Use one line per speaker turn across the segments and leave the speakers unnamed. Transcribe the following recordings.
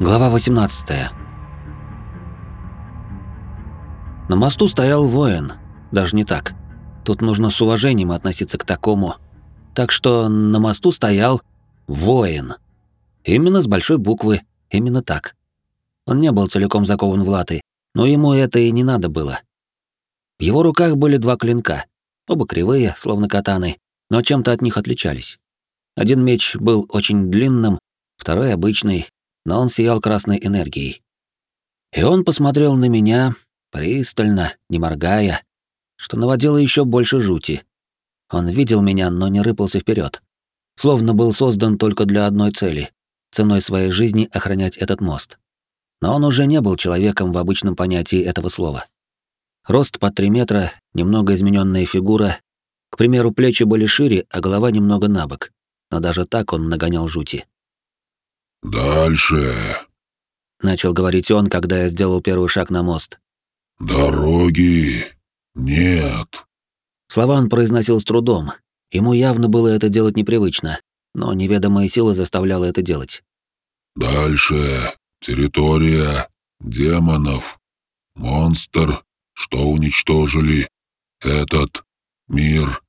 Глава 18. На мосту стоял воин. Даже не так. Тут нужно с уважением относиться к такому. Так что на мосту стоял воин. Именно с большой буквы, именно так. Он не был целиком закован в латы, но ему это и не надо было. В его руках были два клинка, оба кривые, словно катаны, но чем-то от них отличались. Один меч был очень длинным, второй обычный, но он сиял красной энергией. И он посмотрел на меня, пристально, не моргая, что наводило еще больше жути. Он видел меня, но не рыпался вперед, словно был создан только для одной цели — ценой своей жизни охранять этот мост. Но он уже не был человеком в обычном понятии этого слова. Рост под 3 метра, немного измененная фигура. К примеру, плечи были шире, а голова немного набок. Но даже так он нагонял жути.
«Дальше», —
начал говорить он, когда я сделал первый шаг на мост.
«Дороги нет».
Слова он произносил с трудом. Ему явно было это делать непривычно, но неведомая сила заставляла это делать.
«Дальше территория демонов. Монстр, что уничтожили этот мир.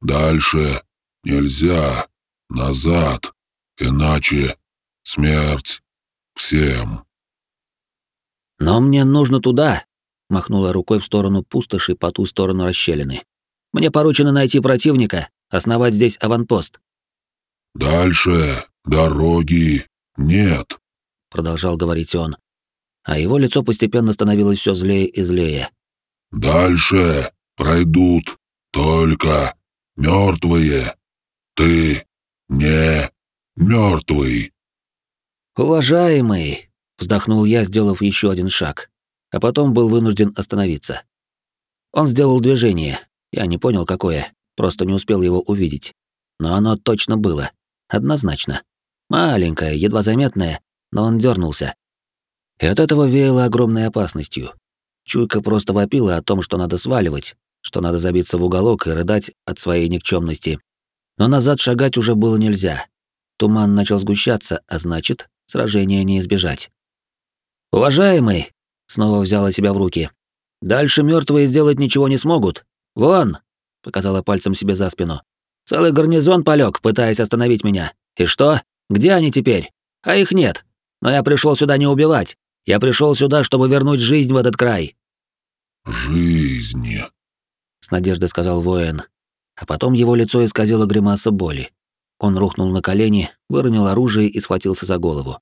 Дальше нельзя. Назад. Иначе Смерть. Всем.
Но мне нужно туда, махнула рукой в сторону пустоши по ту сторону расщелины. Мне поручено найти противника, основать здесь аванпост.
Дальше дороги нет,
продолжал говорить он, а его лицо постепенно становилось все злее и злее.
Дальше пройдут только мертвые. Ты не мертвый.
«Уважаемый!» — вздохнул я, сделав еще один шаг, а потом был вынужден остановиться. Он сделал движение, я не понял, какое, просто не успел его увидеть. Но оно точно было, однозначно. Маленькое, едва заметное, но он дернулся. И от этого веяло огромной опасностью. Чуйка просто вопила о том, что надо сваливать, что надо забиться в уголок и рыдать от своей никчемности. Но назад шагать уже было нельзя. Туман начал сгущаться, а значит, сражения не избежать. «Уважаемый!» — снова взяла себя в руки. «Дальше мертвые сделать ничего не смогут. Вон!» — показала пальцем себе за спину. «Целый гарнизон полег, пытаясь остановить меня. И что? Где они теперь? А их нет. Но я пришел сюда не убивать. Я пришел сюда, чтобы вернуть жизнь в этот край».
«Жизнь», —
с надеждой сказал воин. А потом его лицо исказило гримаса боли. Он рухнул на колени, выронил оружие и схватился за голову.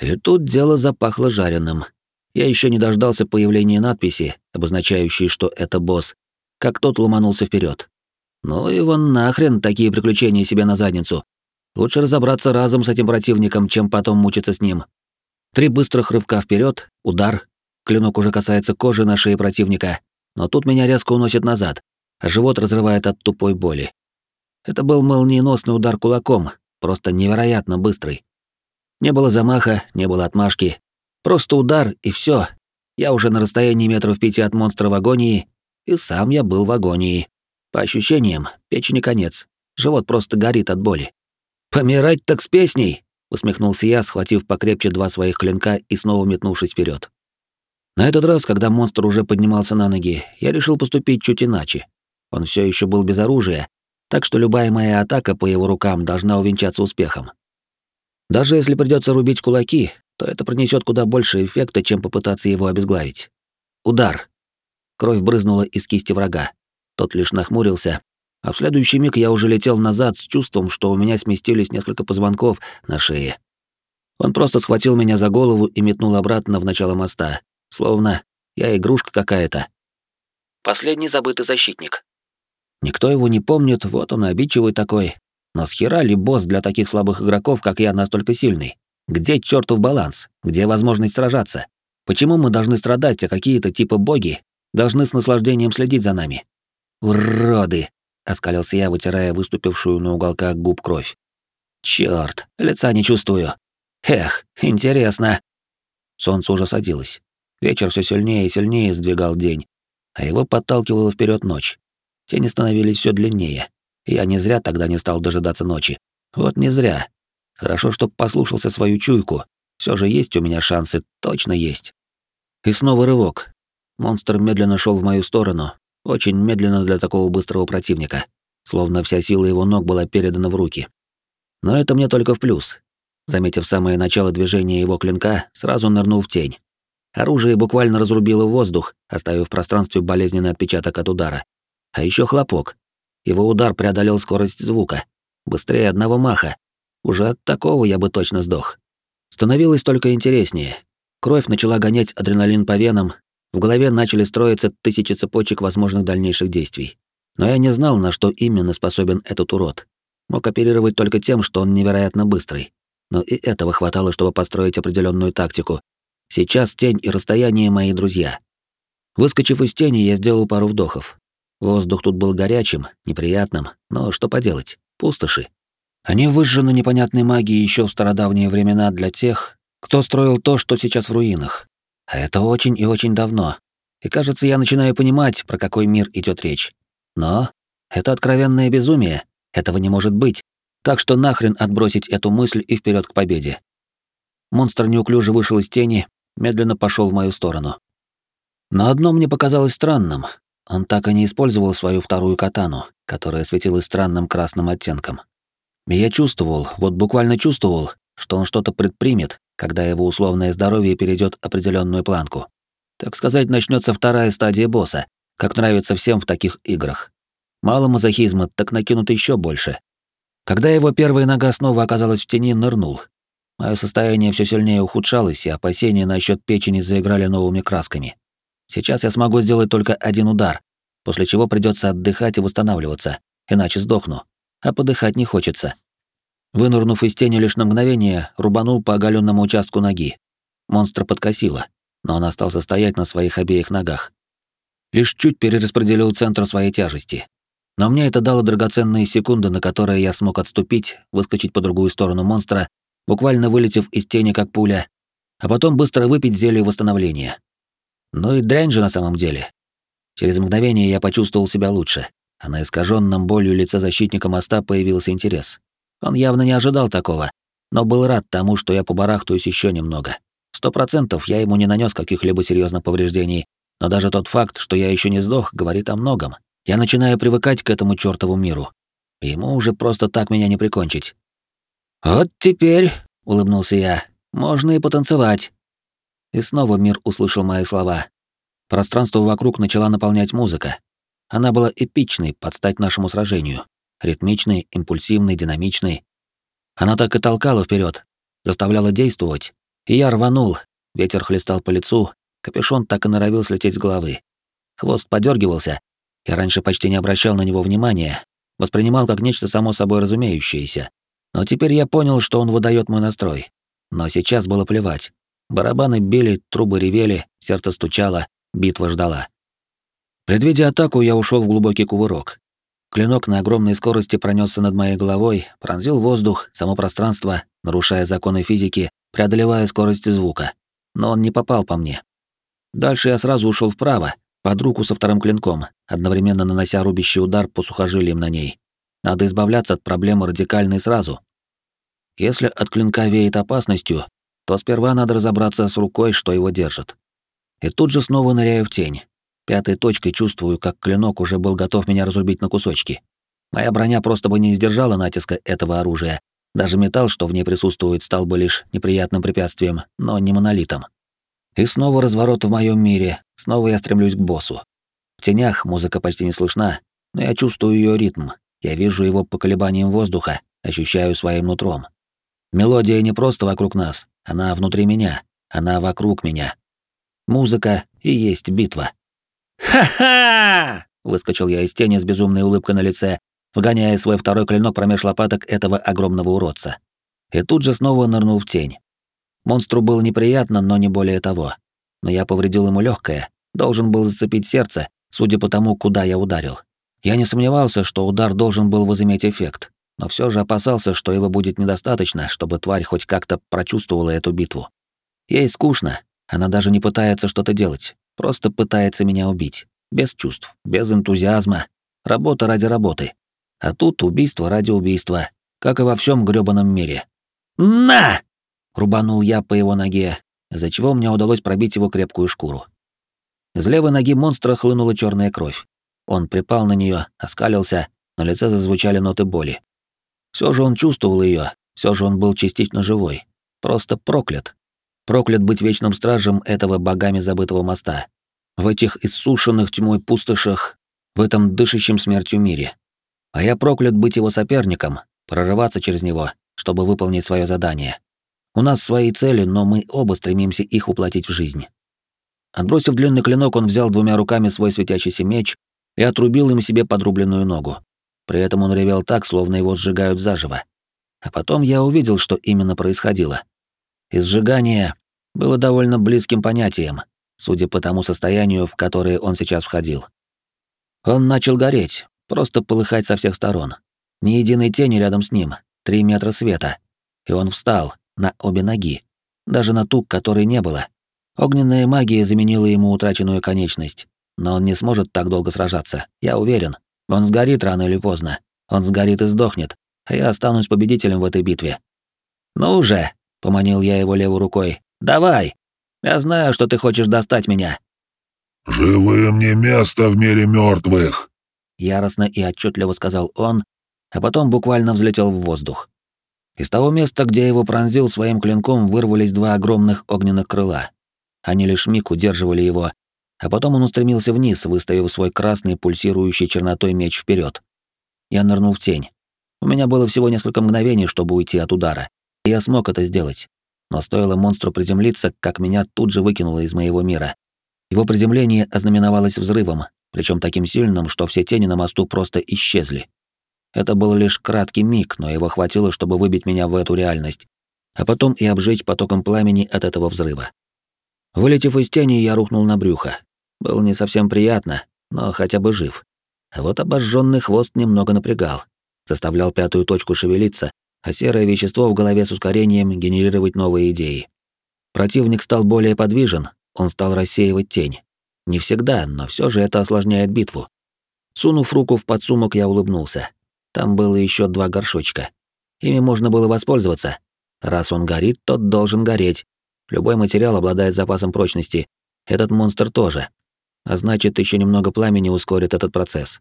И тут дело запахло жареным. Я еще не дождался появления надписи, обозначающей, что это босс, как тот ломанулся вперед. Ну вон нахрен такие приключения себе на задницу. Лучше разобраться разом с этим противником, чем потом мучиться с ним. Три быстрых рывка вперед, удар. Клинок уже касается кожи на шее противника, но тут меня резко уносит назад, а живот разрывает от тупой боли. Это был молниеносный удар кулаком, просто невероятно быстрый. Не было замаха, не было отмашки. Просто удар, и все. Я уже на расстоянии метров пяти от монстра в агонии, и сам я был в агонии. По ощущениям, печени конец. Живот просто горит от боли. «Помирать так с песней!» — усмехнулся я, схватив покрепче два своих клинка и снова метнувшись вперед. На этот раз, когда монстр уже поднимался на ноги, я решил поступить чуть иначе. Он все еще был без оружия, так что любая моя атака по его рукам должна увенчаться успехом. Даже если придется рубить кулаки, то это принесет куда больше эффекта, чем попытаться его обезглавить. Удар. Кровь брызнула из кисти врага. Тот лишь нахмурился, а в следующий миг я уже летел назад с чувством, что у меня сместились несколько позвонков на шее. Он просто схватил меня за голову и метнул обратно в начало моста, словно я игрушка какая-то. Последний забытый защитник. Никто его не помнит, вот он обидчивый такой. Но с хера ли босс для таких слабых игроков, как я, настолько сильный? Где чертов баланс? Где возможность сражаться? Почему мы должны страдать, а какие-то типа боги должны с наслаждением следить за нами? Уроды! оскалился я, вытирая выступившую на уголках губ кровь. Черт, лица не чувствую. Эх, интересно. Солнце уже садилось. Вечер все сильнее и сильнее сдвигал день, а его подталкивала вперед ночь. Тени становились все длиннее. Я не зря тогда не стал дожидаться ночи. Вот не зря. Хорошо, что послушался свою чуйку. Все же есть у меня шансы, точно есть. И снова рывок. Монстр медленно шел в мою сторону, очень медленно для такого быстрого противника, словно вся сила его ног была передана в руки. Но это мне только в плюс. Заметив самое начало движения его клинка, сразу нырнул в тень. Оружие буквально разрубило воздух, оставив в пространстве болезненный отпечаток от удара. А еще хлопок. Его удар преодолел скорость звука. Быстрее одного маха. Уже от такого я бы точно сдох. Становилось только интереснее. Кровь начала гонять адреналин по венам, в голове начали строиться тысячи цепочек возможных дальнейших действий. Но я не знал, на что именно способен этот урод. Мог оперировать только тем, что он невероятно быстрый но и этого хватало, чтобы построить определенную тактику. Сейчас тень и расстояние мои друзья. Выскочив из тени, я сделал пару вдохов. Воздух тут был горячим, неприятным, но что поделать, пустоши. Они выжжены непонятной магией еще в стародавние времена для тех, кто строил то, что сейчас в руинах. А это очень и очень давно. И кажется, я начинаю понимать, про какой мир идет речь. Но это откровенное безумие. Этого не может быть. Так что нахрен отбросить эту мысль и вперед к победе. Монстр неуклюже вышел из тени, медленно пошел в мою сторону. Но одно мне показалось странным. Он так и не использовал свою вторую катану, которая светилась странным красным оттенком. И я чувствовал, вот буквально чувствовал, что он что-то предпримет, когда его условное здоровье перейдет определенную планку. Так сказать, начнется вторая стадия босса, как нравится всем в таких играх. Мало мазохизма, так накинут еще больше. Когда его первая нога снова оказалась в тени, нырнул. Мое состояние все сильнее ухудшалось, и опасения насчет печени заиграли новыми красками. Сейчас я смогу сделать только один удар, после чего придется отдыхать и восстанавливаться, иначе сдохну. А подыхать не хочется. Вынырнув из тени лишь на мгновение, рубанул по оголенному участку ноги. Монстра подкосило, но он остался стоять на своих обеих ногах. Лишь чуть перераспределил центр своей тяжести. Но мне это дало драгоценные секунды, на которые я смог отступить, выскочить по другую сторону монстра, буквально вылетев из тени как пуля, а потом быстро выпить зелье восстановления. Ну и дрянь же на самом деле. Через мгновение я почувствовал себя лучше, а на искаженном болью лице защитника моста появился интерес. Он явно не ожидал такого, но был рад тому, что я побарахтаюсь еще немного. Сто процентов я ему не нанес каких-либо серьезных повреждений, но даже тот факт, что я еще не сдох, говорит о многом. Я начинаю привыкать к этому чёртову миру. Ему уже просто так меня не прикончить. «Вот теперь», — улыбнулся я, — «можно и потанцевать». И снова мир услышал мои слова. Пространство вокруг начала наполнять музыка. Она была эпичной, под стать нашему сражению. Ритмичной, импульсивной, динамичной. Она так и толкала вперед, заставляла действовать. И я рванул, ветер хлестал по лицу, капюшон так и норовил слететь с головы. Хвост подергивался, я раньше почти не обращал на него внимания, воспринимал как нечто само собой разумеющееся. Но теперь я понял, что он выдает мой настрой. Но сейчас было плевать. Барабаны били, трубы ревели, сердце стучало, битва ждала. Предвидя атаку, я ушел в глубокий кувырок. Клинок на огромной скорости пронесся над моей головой, пронзил воздух, само пространство, нарушая законы физики, преодолевая скорость звука. Но он не попал по мне. Дальше я сразу ушел вправо, под руку со вторым клинком, одновременно нанося рубящий удар по сухожилиям на ней. Надо избавляться от проблемы радикально и сразу. Если от клинка веет опасностью, то сперва надо разобраться с рукой, что его держит. И тут же снова ныряю в тень. Пятой точкой чувствую, как клинок уже был готов меня разрубить на кусочки. Моя броня просто бы не сдержала натиска этого оружия. Даже металл, что в ней присутствует, стал бы лишь неприятным препятствием, но не монолитом. И снова разворот в моем мире, снова я стремлюсь к боссу. В тенях музыка почти не слышна, но я чувствую ее ритм. Я вижу его по колебаниям воздуха, ощущаю своим нутром. Мелодия не просто вокруг нас, она внутри меня, она вокруг меня. Музыка и есть битва. «Ха-ха!» — выскочил я из тени с безумной улыбкой на лице, вгоняя свой второй клинок промеж лопаток этого огромного уродца. И тут же снова нырнул в тень. Монстру было неприятно, но не более того. Но я повредил ему легкое, должен был зацепить сердце, судя по тому, куда я ударил. Я не сомневался, что удар должен был возыметь эффект, но все же опасался, что его будет недостаточно, чтобы тварь хоть как-то прочувствовала эту битву. Ей скучно, она даже не пытается что-то делать, просто пытается меня убить. Без чувств, без энтузиазма. Работа ради работы. А тут убийство ради убийства, как и во всем грёбаном мире. «На!» Рубанул я по его ноге, из-за чего мне удалось пробить его крепкую шкуру. Из левой ноги монстра хлынула черная кровь. Он припал на нее, оскалился, на лице зазвучали ноты боли. Все же он чувствовал ее, все же он был частично живой. Просто проклят. Проклят быть вечным стражем этого богами забытого моста. В этих иссушенных тьмой пустошах, в этом дышащем смертью мире. А я проклят быть его соперником, прорываться через него, чтобы выполнить свое задание. У нас свои цели, но мы оба стремимся их воплотить в жизнь. Отбросив длинный клинок, он взял двумя руками свой светящийся меч и отрубил им себе подрубленную ногу. При этом он ревел так, словно его сжигают заживо. А потом я увидел, что именно происходило. И сжигание было довольно близким понятием, судя по тому состоянию, в которое он сейчас входил. Он начал гореть, просто полыхать со всех сторон. Ни единой тени рядом с ним, три метра света. И он встал на обе ноги, даже на ту, которой не было. Огненная магия заменила ему утраченную конечность, но он не сможет так долго сражаться, я уверен. Он сгорит рано или поздно. Он сгорит и сдохнет, а я останусь победителем в этой битве. «Ну уже!» — поманил я его левой рукой. «Давай! Я знаю, что ты хочешь достать меня!»
«Живым не место в мире мертвых!»
Яростно и отчетливо сказал он, а потом буквально взлетел в воздух. Из того места, где его пронзил своим клинком, вырвались два огромных огненных крыла. Они лишь миг удерживали его, а потом он устремился вниз, выставив свой красный пульсирующий чернотой меч вперед. Я нырнул в тень. У меня было всего несколько мгновений, чтобы уйти от удара, и я смог это сделать. Но стоило монстру приземлиться, как меня тут же выкинуло из моего мира. Его приземление ознаменовалось взрывом, причем таким сильным, что все тени на мосту просто исчезли. Это был лишь краткий миг, но его хватило, чтобы выбить меня в эту реальность, а потом и обжечь потоком пламени от этого взрыва. Вылетев из тени, я рухнул на брюхо. Было не совсем приятно, но хотя бы жив. А вот обожженный хвост немного напрягал, заставлял пятую точку шевелиться, а серое вещество в голове с ускорением генерировать новые идеи. Противник стал более подвижен, он стал рассеивать тень. Не всегда, но все же это осложняет битву. Сунув руку в подсумок, я улыбнулся. Там было еще два горшочка. Ими можно было воспользоваться. Раз он горит, тот должен гореть. Любой материал обладает запасом прочности. Этот монстр тоже. А значит, еще немного пламени ускорит этот процесс.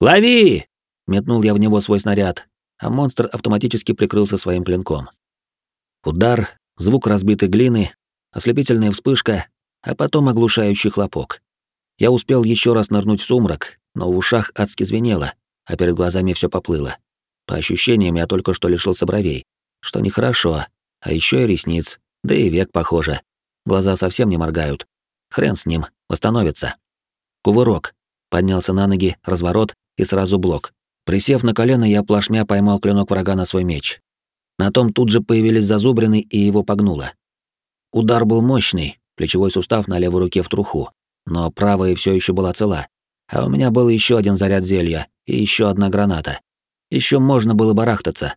«Лови!» — метнул я в него свой снаряд, а монстр автоматически прикрылся своим клинком. Удар, звук разбитой глины, ослепительная вспышка, а потом оглушающий хлопок. Я успел еще раз нырнуть в сумрак, но в ушах адски звенело, а перед глазами все поплыло. По ощущениям, я только что лишился бровей, что нехорошо, а еще и ресниц, да и век похоже. Глаза совсем не моргают. Хрен с ним, восстановится. Кувырок. Поднялся на ноги, разворот и сразу блок. Присев на колено, я плашмя поймал клинок врага на свой меч. На том тут же появились зазубрины, и его погнуло. Удар был мощный, плечевой сустав на левой руке в труху, но правая все еще была цела. А у меня был еще один заряд зелья и еще одна граната. Еще можно было барахтаться.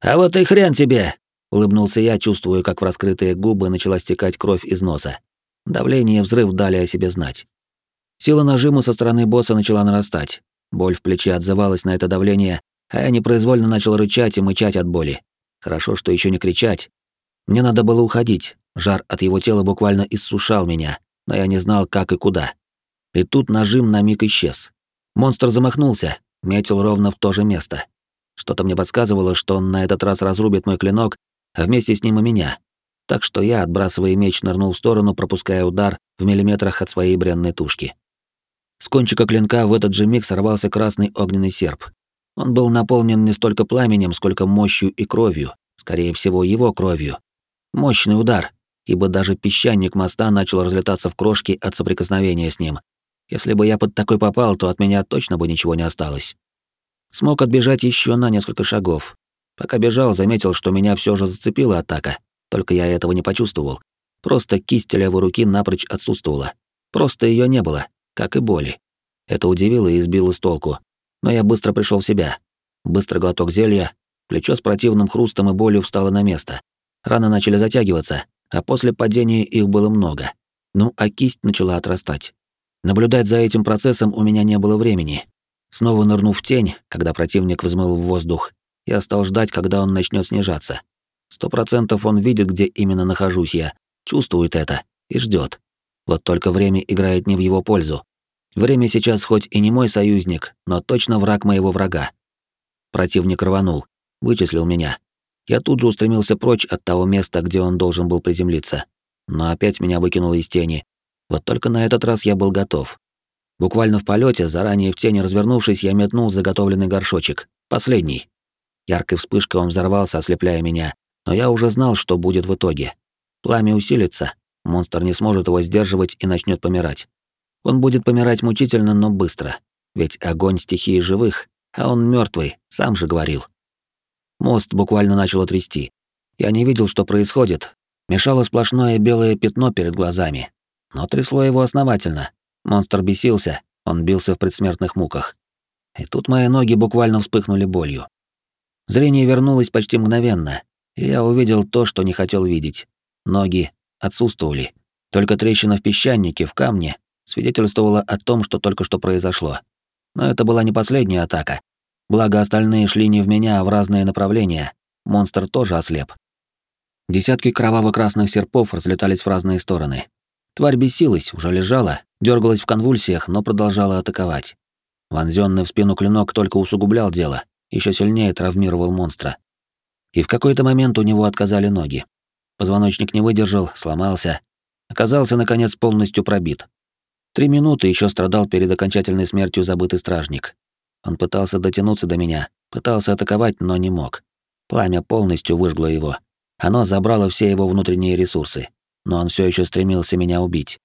«А вот и хрен тебе!» — улыбнулся я, чувствуя, как в раскрытые губы начала стекать кровь из носа. Давление и взрыв дали о себе знать. Сила нажима со стороны босса начала нарастать. Боль в плече отзывалась на это давление, а я непроизвольно начал рычать и мычать от боли. Хорошо, что еще не кричать. Мне надо было уходить. Жар от его тела буквально иссушал меня, но я не знал, как и куда. И тут нажим на миг исчез. Монстр замахнулся, метил ровно в то же место. Что-то мне подсказывало, что он на этот раз разрубит мой клинок, а вместе с ним и меня. Так что я, отбрасывая меч, нырнул в сторону, пропуская удар в миллиметрах от своей бренной тушки. С кончика клинка в этот же миг сорвался красный огненный серп. Он был наполнен не столько пламенем, сколько мощью и кровью, скорее всего, его кровью. Мощный удар, ибо даже песчаник моста начал разлетаться в крошки от соприкосновения с ним, если бы я под такой попал, то от меня точно бы ничего не осталось. Смог отбежать еще на несколько шагов. Пока бежал, заметил, что меня все же зацепила атака, только я этого не почувствовал. Просто кисть левой руки напрочь отсутствовала. Просто ее не было, как и боли. Это удивило и сбило с толку. Но я быстро пришел в себя. Быстро глоток зелья, плечо с противным хрустом и болью встало на место. Раны начали затягиваться, а после падения их было много. Ну, а кисть начала отрастать. Наблюдать за этим процессом у меня не было времени. Снова нырнув в тень, когда противник взмыл в воздух, я стал ждать, когда он начнет снижаться. Сто процентов он видит, где именно нахожусь я, чувствует это и ждет. Вот только время играет не в его пользу. Время сейчас хоть и не мой союзник, но точно враг моего врага. Противник рванул, вычислил меня. Я тут же устремился прочь от того места, где он должен был приземлиться. Но опять меня выкинуло из тени. Вот только на этот раз я был готов. Буквально в полете, заранее в тени развернувшись, я метнул заготовленный горшочек. Последний. Яркой вспышкой он взорвался, ослепляя меня, но я уже знал, что будет в итоге. Пламя усилится, монстр не сможет его сдерживать и начнет помирать. Он будет помирать мучительно, но быстро. Ведь огонь стихии живых, а он мертвый, сам же говорил. Мост буквально начал трясти. Я не видел, что происходит. Мешало сплошное белое пятно перед глазами. Но трясло его основательно. Монстр бесился, он бился в предсмертных муках. И тут мои ноги буквально вспыхнули болью. Зрение вернулось почти мгновенно, и я увидел то, что не хотел видеть. Ноги отсутствовали. Только трещина в песчанике, в камне, свидетельствовала о том, что только что произошло. Но это была не последняя атака. Благо остальные шли не в меня, а в разные направления. Монстр тоже ослеп. Десятки кроваво-красных серпов разлетались в разные стороны. Тварь бесилась, уже лежала, дергалась в конвульсиях, но продолжала атаковать. Вонзённый в спину клинок только усугублял дело, еще сильнее травмировал монстра. И в какой-то момент у него отказали ноги. Позвоночник не выдержал, сломался. Оказался, наконец, полностью пробит. Три минуты еще страдал перед окончательной смертью забытый стражник. Он пытался дотянуться до меня, пытался атаковать, но не мог. Пламя полностью выжгло его. Оно забрало все его внутренние ресурсы но он все еще стремился меня убить.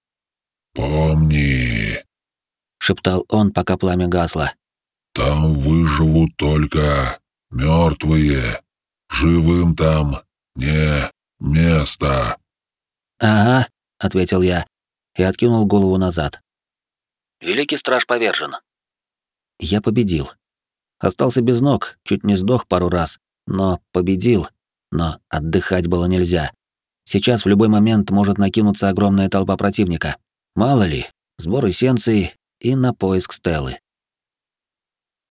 «Помни», —
шептал он, пока пламя гасло.
«Там выживут только мертвые. Живым там не место».
«Ага», — ответил я и откинул голову назад. «Великий страж повержен». Я победил. Остался без ног, чуть не сдох пару раз, но победил. Но отдыхать было нельзя. Сейчас в любой момент может накинуться огромная толпа противника. Мало ли, сбор эссенций и на поиск Стеллы.